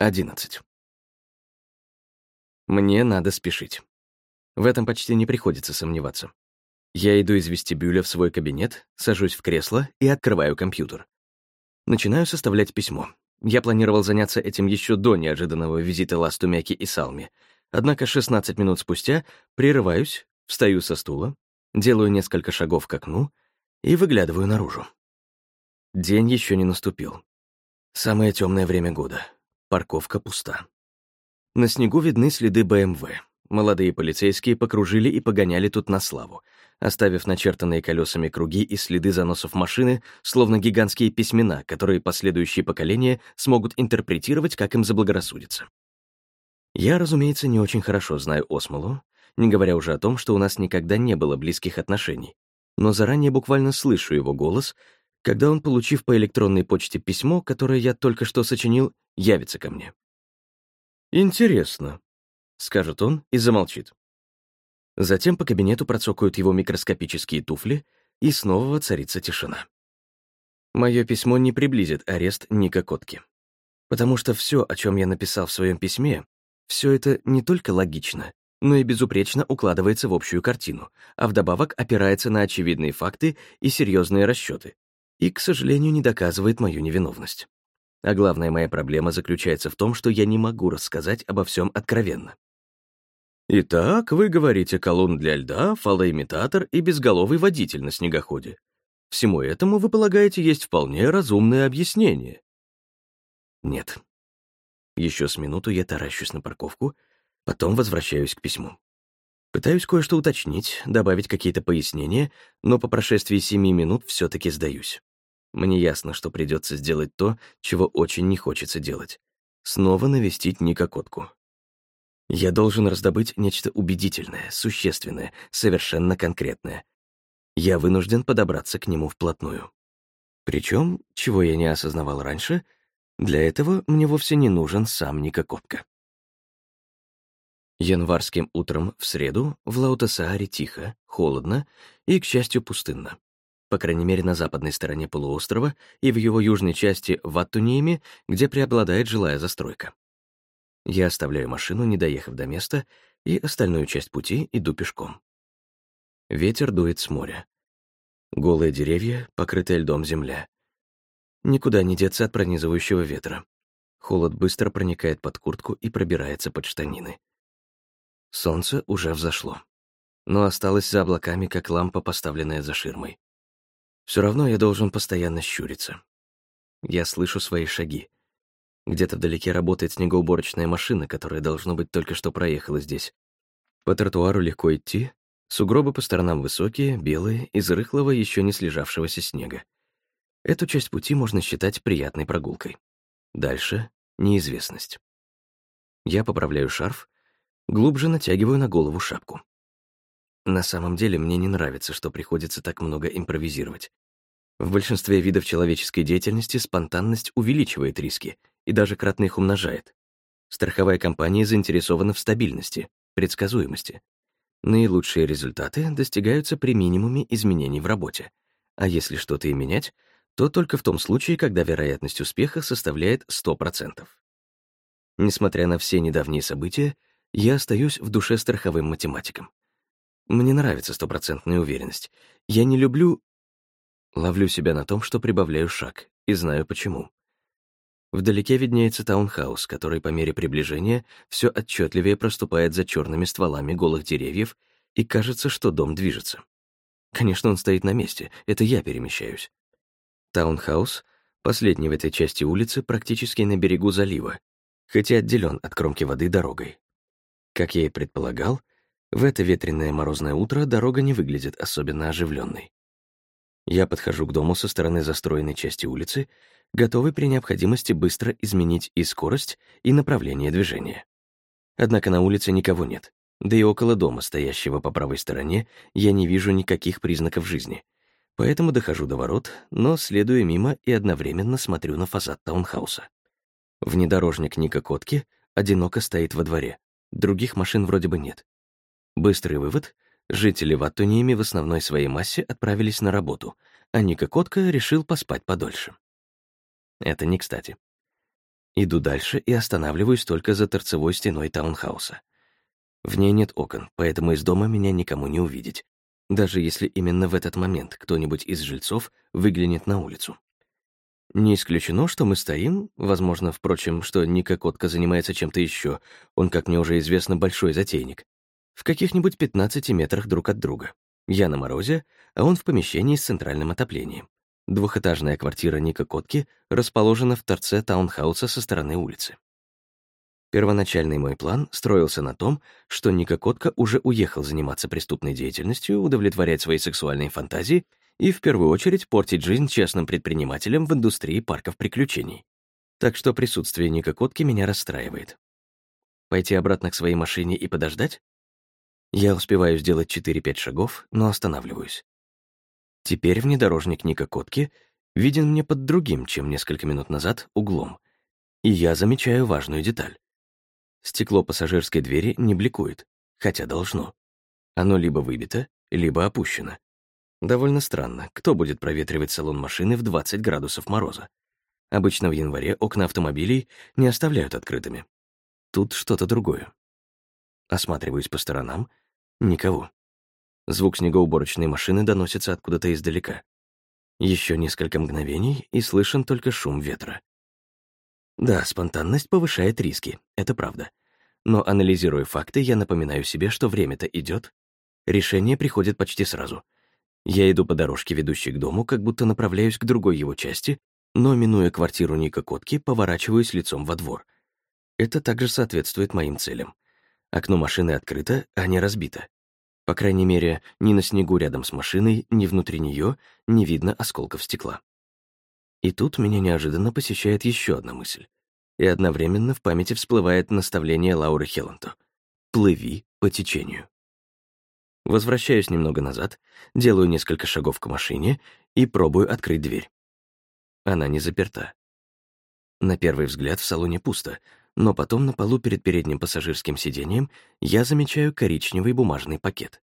11. Мне надо спешить. В этом почти не приходится сомневаться. Я иду из вестибюля в свой кабинет, сажусь в кресло и открываю компьютер. Начинаю составлять письмо. Я планировал заняться этим еще до неожиданного визита Ластумяки и Салми. Однако 16 минут спустя прерываюсь, встаю со стула, делаю несколько шагов к окну и выглядываю наружу. День еще не наступил. Самое темное время года. Парковка пуста. На снегу видны следы БМВ. Молодые полицейские покружили и погоняли тут на славу, оставив начертанные колесами круги и следы заносов машины, словно гигантские письмена, которые последующие поколения смогут интерпретировать, как им заблагорассудится. Я, разумеется, не очень хорошо знаю Осмолу, не говоря уже о том, что у нас никогда не было близких отношений, но заранее буквально слышу его голос, когда он, получив по электронной почте письмо, которое я только что сочинил, явится ко мне. «Интересно», — скажет он и замолчит. Затем по кабинету процокают его микроскопические туфли, и снова воцарится тишина. Мое письмо не приблизит арест Ника Котки. Потому что все, о чем я написал в своем письме, все это не только логично, но и безупречно укладывается в общую картину, а вдобавок опирается на очевидные факты и серьезные расчеты, и, к сожалению, не доказывает мою невиновность. А главная моя проблема заключается в том, что я не могу рассказать обо всем откровенно. Итак, вы говорите колонн для льда, фалоимитатор и безголовый водитель на снегоходе. Всему этому, вы полагаете, есть вполне разумное объяснение? Нет. Еще с минуту я таращусь на парковку, потом возвращаюсь к письму. Пытаюсь кое-что уточнить, добавить какие-то пояснения, но по прошествии семи минут все таки сдаюсь. Мне ясно, что придется сделать то, чего очень не хочется делать. Снова навестить Ника Котку. Я должен раздобыть нечто убедительное, существенное, совершенно конкретное. Я вынужден подобраться к нему вплотную. Причем, чего я не осознавал раньше, для этого мне вовсе не нужен сам Ника Котка. Январским утром в среду в Лаутасааре тихо, холодно и, к счастью, пустынно по крайней мере, на западной стороне полуострова и в его южной части в Аттуниеме, где преобладает жилая застройка. Я оставляю машину, не доехав до места, и остальную часть пути иду пешком. Ветер дует с моря. Голые деревья, покрытая льдом земля. Никуда не деться от пронизывающего ветра. Холод быстро проникает под куртку и пробирается под штанины. Солнце уже взошло, но осталось за облаками, как лампа, поставленная за ширмой. Все равно я должен постоянно щуриться. Я слышу свои шаги. Где-то вдалеке работает снегоуборочная машина, которая, должно быть, только что проехала здесь. По тротуару легко идти, сугробы по сторонам высокие, белые, из рыхлого, еще не слежавшегося снега. Эту часть пути можно считать приятной прогулкой. Дальше — неизвестность. Я поправляю шарф, глубже натягиваю на голову шапку. На самом деле мне не нравится, что приходится так много импровизировать. В большинстве видов человеческой деятельности спонтанность увеличивает риски и даже кратно их умножает. Страховая компания заинтересована в стабильности, предсказуемости. Наилучшие результаты достигаются при минимуме изменений в работе. А если что-то и менять, то только в том случае, когда вероятность успеха составляет 100%. Несмотря на все недавние события, я остаюсь в душе страховым математиком. Мне нравится стопроцентная уверенность. Я не люблю... Ловлю себя на том, что прибавляю шаг, и знаю почему. Вдалеке виднеется таунхаус, который по мере приближения все отчетливее проступает за черными стволами голых деревьев, и кажется, что дом движется. Конечно, он стоит на месте, это я перемещаюсь. Таунхаус, последний в этой части улицы, практически на берегу залива, хотя отделен от кромки воды дорогой. Как я и предполагал, в это ветреное морозное утро дорога не выглядит особенно оживленной. Я подхожу к дому со стороны застроенной части улицы, готовый при необходимости быстро изменить и скорость, и направление движения. Однако на улице никого нет, да и около дома, стоящего по правой стороне, я не вижу никаких признаков жизни. Поэтому дохожу до ворот, но следую мимо и одновременно смотрю на фасад таунхауса. Внедорожник Ника Котки одиноко стоит во дворе. Других машин вроде бы нет. Быстрый вывод — жители Ваттуниями в основной своей массе отправились на работу, а Ника Котка решил поспать подольше. Это не кстати. Иду дальше и останавливаюсь только за торцевой стеной таунхауса. В ней нет окон, поэтому из дома меня никому не увидеть, даже если именно в этот момент кто-нибудь из жильцов выглянет на улицу. Не исключено, что мы стоим, возможно, впрочем, что Ника Котка занимается чем-то еще, он, как мне уже известно, большой затейник, в каких-нибудь 15 метрах друг от друга. Я на морозе, а он в помещении с центральным отоплением. Двухэтажная квартира Ника Котки расположена в торце таунхауса со стороны улицы. Первоначальный мой план строился на том, что Ника Котка уже уехал заниматься преступной деятельностью, удовлетворять свои сексуальные фантазии и, в первую очередь, портить жизнь честным предпринимателям в индустрии парков приключений. Так что присутствие Ника Котки меня расстраивает. Пойти обратно к своей машине и подождать? Я успеваю сделать 4-5 шагов, но останавливаюсь. Теперь внедорожник Ника Котки виден мне под другим, чем несколько минут назад, углом. И я замечаю важную деталь. Стекло пассажирской двери не бликует, хотя должно. Оно либо выбито, либо опущено. Довольно странно, кто будет проветривать салон машины в 20 градусов мороза. Обычно в январе окна автомобилей не оставляют открытыми. Тут что-то другое. Осматриваюсь по сторонам — никого. Звук снегоуборочной машины доносится откуда-то издалека. Еще несколько мгновений, и слышен только шум ветра. Да, спонтанность повышает риски, это правда. Но анализируя факты, я напоминаю себе, что время-то идет. Решение приходит почти сразу. Я иду по дорожке, ведущей к дому, как будто направляюсь к другой его части, но, минуя квартиру Ника Котки, поворачиваюсь лицом во двор. Это также соответствует моим целям. Окно машины открыто, а не разбито. По крайней мере, ни на снегу рядом с машиной, ни внутри нее не видно осколков стекла. И тут меня неожиданно посещает еще одна мысль. И одновременно в памяти всплывает наставление Лауры Хелланту. «Плыви по течению». Возвращаюсь немного назад, делаю несколько шагов к машине и пробую открыть дверь. Она не заперта. На первый взгляд в салоне пусто, но потом на полу перед передним пассажирским сиденьем я замечаю коричневый бумажный пакет.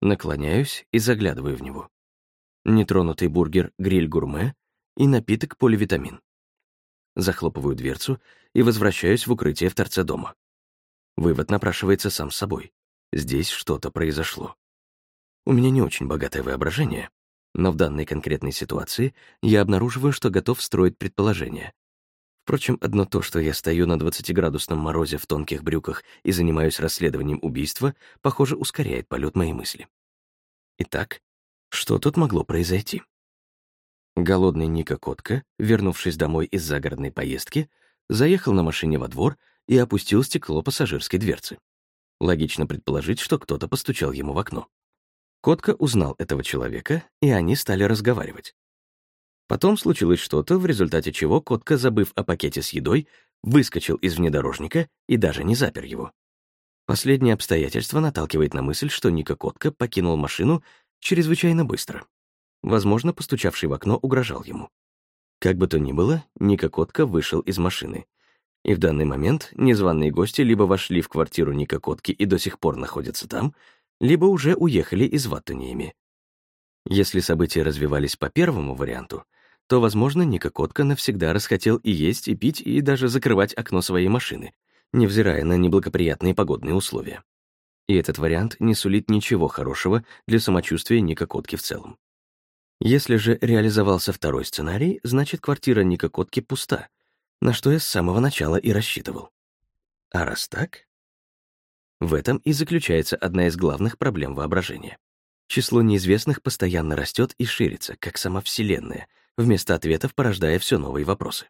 Наклоняюсь и заглядываю в него. Нетронутый бургер «Гриль-гурме» и напиток «Поливитамин». Захлопываю дверцу и возвращаюсь в укрытие в торце дома. Вывод напрашивается сам собой. Здесь что-то произошло. У меня не очень богатое воображение, но в данной конкретной ситуации я обнаруживаю, что готов строить предположения, Впрочем, одно то, что я стою на 20-градусном морозе в тонких брюках и занимаюсь расследованием убийства, похоже, ускоряет полет моей мысли. Итак, что тут могло произойти? Голодный Ника Котка, вернувшись домой из загородной поездки, заехал на машине во двор и опустил стекло пассажирской дверцы. Логично предположить, что кто-то постучал ему в окно. Котка узнал этого человека, и они стали разговаривать. Потом случилось что-то, в результате чего Котка, забыв о пакете с едой, выскочил из внедорожника и даже не запер его. Последнее обстоятельство наталкивает на мысль, что Ника Котка покинул машину чрезвычайно быстро. Возможно, постучавший в окно угрожал ему. Как бы то ни было, Ника Котка вышел из машины. И в данный момент незваные гости либо вошли в квартиру Ника Котки и до сих пор находятся там, либо уже уехали из Ваттуниями. Если события развивались по первому варианту, то, возможно, Ника Котка навсегда расхотел и есть, и пить, и даже закрывать окно своей машины, невзирая на неблагоприятные погодные условия. И этот вариант не сулит ничего хорошего для самочувствия Ника Котки в целом. Если же реализовался второй сценарий, значит, квартира Ника Котки пуста, на что я с самого начала и рассчитывал. А раз так? В этом и заключается одна из главных проблем воображения. Число неизвестных постоянно растет и ширится, как сама Вселенная — вместо ответов порождая все новые вопросы.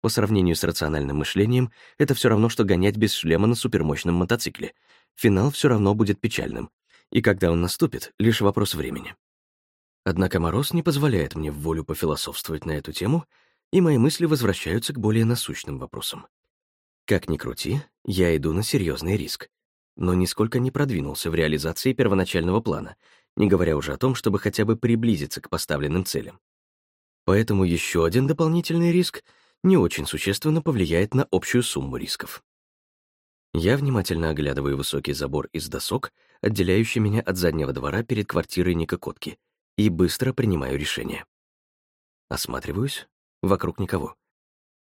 По сравнению с рациональным мышлением, это все равно, что гонять без шлема на супермощном мотоцикле. Финал все равно будет печальным. И когда он наступит, лишь вопрос времени. Однако мороз не позволяет мне в волю пофилософствовать на эту тему, и мои мысли возвращаются к более насущным вопросам. Как ни крути, я иду на серьезный риск, но нисколько не продвинулся в реализации первоначального плана, не говоря уже о том, чтобы хотя бы приблизиться к поставленным целям. Поэтому еще один дополнительный риск не очень существенно повлияет на общую сумму рисков. Я внимательно оглядываю высокий забор из досок, отделяющий меня от заднего двора перед квартирой Ника Котки, и быстро принимаю решение. Осматриваюсь. Вокруг никого.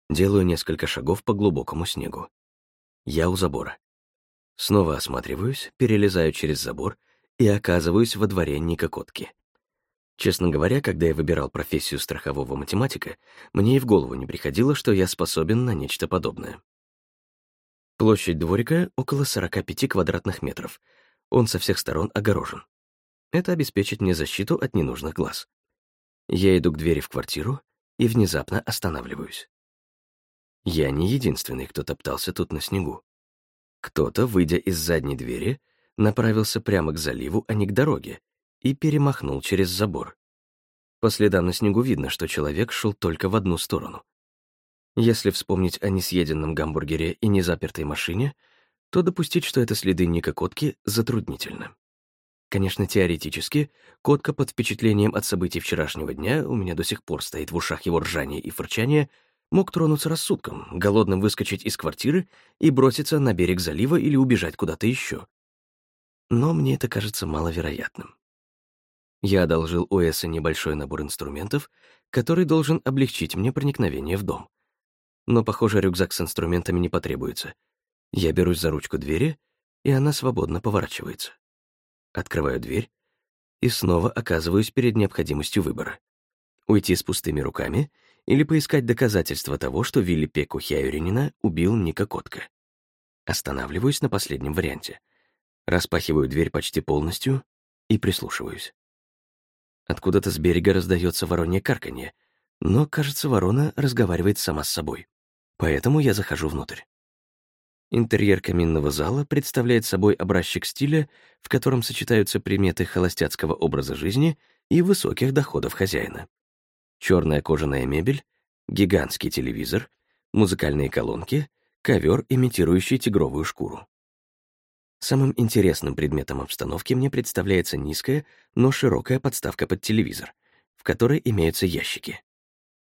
Делаю несколько шагов по глубокому снегу. Я у забора. Снова осматриваюсь, перелезаю через забор и оказываюсь во дворе Никокотки. Честно говоря, когда я выбирал профессию страхового математика, мне и в голову не приходило, что я способен на нечто подобное. Площадь дворика около 45 квадратных метров. Он со всех сторон огорожен. Это обеспечит мне защиту от ненужных глаз. Я иду к двери в квартиру и внезапно останавливаюсь. Я не единственный, кто топтался тут на снегу. Кто-то, выйдя из задней двери, направился прямо к заливу, а не к дороге, и перемахнул через забор. По следам на снегу видно, что человек шел только в одну сторону. Если вспомнить о несъеденном гамбургере и незапертой машине, то допустить, что это следы Ника Котки, затруднительно. Конечно, теоретически, Котка под впечатлением от событий вчерашнего дня, у меня до сих пор стоит в ушах его ржание и фырчание, мог тронуться рассудком, голодным выскочить из квартиры и броситься на берег залива или убежать куда-то еще. Но мне это кажется маловероятным. Я одолжил у Эса небольшой набор инструментов, который должен облегчить мне проникновение в дом. Но, похоже, рюкзак с инструментами не потребуется. Я берусь за ручку двери, и она свободно поворачивается. Открываю дверь и снова оказываюсь перед необходимостью выбора. Уйти с пустыми руками или поискать доказательства того, что Вилли Пеку Хяюринина убил Ника Котка. Останавливаюсь на последнем варианте. Распахиваю дверь почти полностью и прислушиваюсь. Откуда-то с берега раздается воронье карканье, но, кажется, ворона разговаривает сама с собой. Поэтому я захожу внутрь. Интерьер каминного зала представляет собой образчик стиля, в котором сочетаются приметы холостяцкого образа жизни и высоких доходов хозяина. Черная кожаная мебель, гигантский телевизор, музыкальные колонки, ковер, имитирующий тигровую шкуру. Самым интересным предметом обстановки мне представляется низкая, но широкая подставка под телевизор, в которой имеются ящики.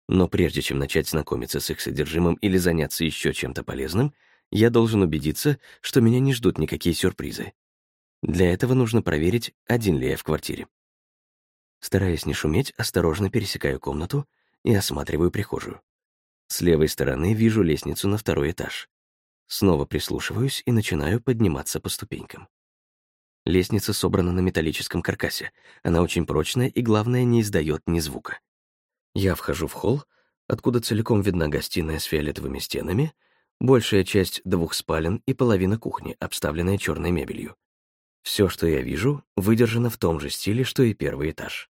Но прежде чем начать знакомиться с их содержимым или заняться еще чем-то полезным, я должен убедиться, что меня не ждут никакие сюрпризы. Для этого нужно проверить, один ли я в квартире. Стараясь не шуметь, осторожно пересекаю комнату и осматриваю прихожую. С левой стороны вижу лестницу на второй этаж. Снова прислушиваюсь и начинаю подниматься по ступенькам. Лестница собрана на металлическом каркасе. Она очень прочная и, главное, не издает ни звука. Я вхожу в холл, откуда целиком видна гостиная с фиолетовыми стенами, большая часть двух спален и половина кухни, обставленная черной мебелью. Все, что я вижу, выдержано в том же стиле, что и первый этаж.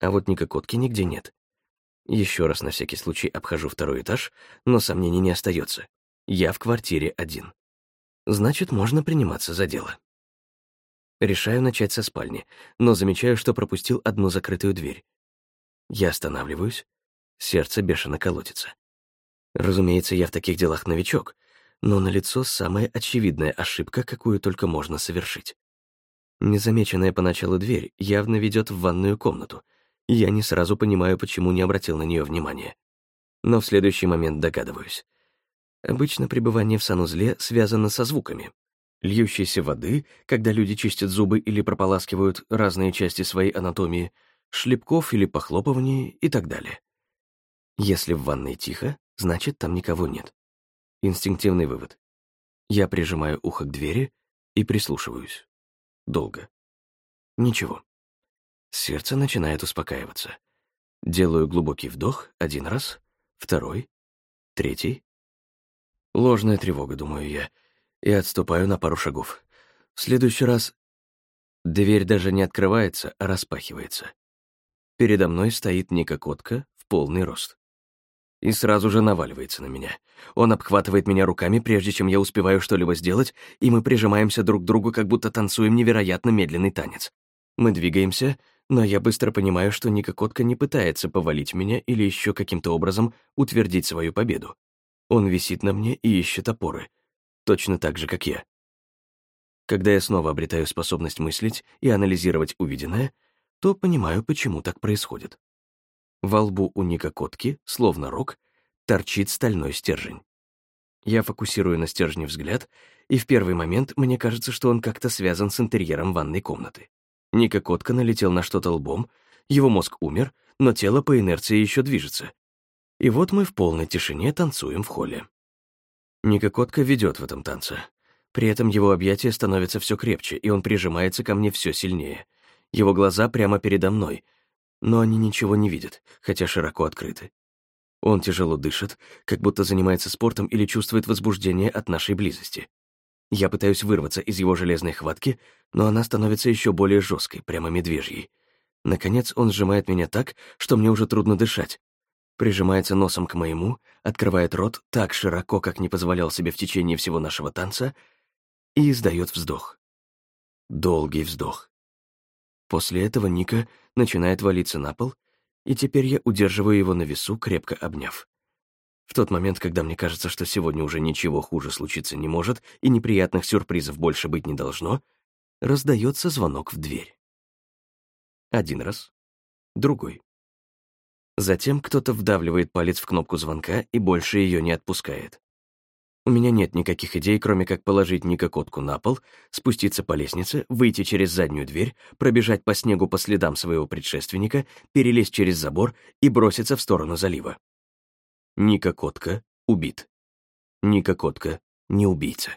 А вот никакотки нигде нет. Еще раз на всякий случай обхожу второй этаж, но сомнений не остается. Я в квартире один. Значит, можно приниматься за дело. Решаю начать со спальни, но замечаю, что пропустил одну закрытую дверь. Я останавливаюсь, сердце бешено колотится. Разумеется, я в таких делах новичок, но налицо самая очевидная ошибка, какую только можно совершить. Незамеченная поначалу дверь явно ведет в ванную комнату. Я не сразу понимаю, почему не обратил на нее внимания. Но в следующий момент догадываюсь. Обычно пребывание в санузле связано со звуками. Льющейся воды, когда люди чистят зубы или прополаскивают разные части своей анатомии, шлепков или похлопываний и так далее. Если в ванной тихо, значит, там никого нет. Инстинктивный вывод. Я прижимаю ухо к двери и прислушиваюсь. Долго. Ничего. Сердце начинает успокаиваться. Делаю глубокий вдох один раз, второй, третий. Ложная тревога, думаю я, и отступаю на пару шагов. В следующий раз дверь даже не открывается, а распахивается. Передо мной стоит Ника в полный рост. И сразу же наваливается на меня. Он обхватывает меня руками, прежде чем я успеваю что-либо сделать, и мы прижимаемся друг к другу, как будто танцуем невероятно медленный танец. Мы двигаемся, но я быстро понимаю, что Ника не пытается повалить меня или еще каким-то образом утвердить свою победу. Он висит на мне и ищет опоры, точно так же, как я. Когда я снова обретаю способность мыслить и анализировать увиденное, то понимаю, почему так происходит. Во лбу у Ника Котки, словно рог, торчит стальной стержень. Я фокусирую на стержне взгляд, и в первый момент мне кажется, что он как-то связан с интерьером ванной комнаты. Ника Котка налетел на что-то лбом, его мозг умер, но тело по инерции еще движется. И вот мы в полной тишине танцуем в холле. Ника Котка ведет в этом танце. При этом его объятия становятся все крепче, и он прижимается ко мне все сильнее. Его глаза прямо передо мной, но они ничего не видят, хотя широко открыты. Он тяжело дышит, как будто занимается спортом или чувствует возбуждение от нашей близости. Я пытаюсь вырваться из его железной хватки, но она становится еще более жесткой, прямо медвежьей. Наконец он сжимает меня так, что мне уже трудно дышать. Прижимается носом к моему, открывает рот так широко, как не позволял себе в течение всего нашего танца, и издает вздох. Долгий вздох. После этого Ника начинает валиться на пол, и теперь я удерживаю его на весу, крепко обняв. В тот момент, когда мне кажется, что сегодня уже ничего хуже случиться не может и неприятных сюрпризов больше быть не должно, раздается звонок в дверь. Один раз, другой. Затем кто-то вдавливает палец в кнопку звонка и больше ее не отпускает. У меня нет никаких идей, кроме как положить Ника котку на пол, спуститься по лестнице, выйти через заднюю дверь, пробежать по снегу по следам своего предшественника, перелезть через забор и броситься в сторону залива. Ника Котка убит. Ника Котка не убийца.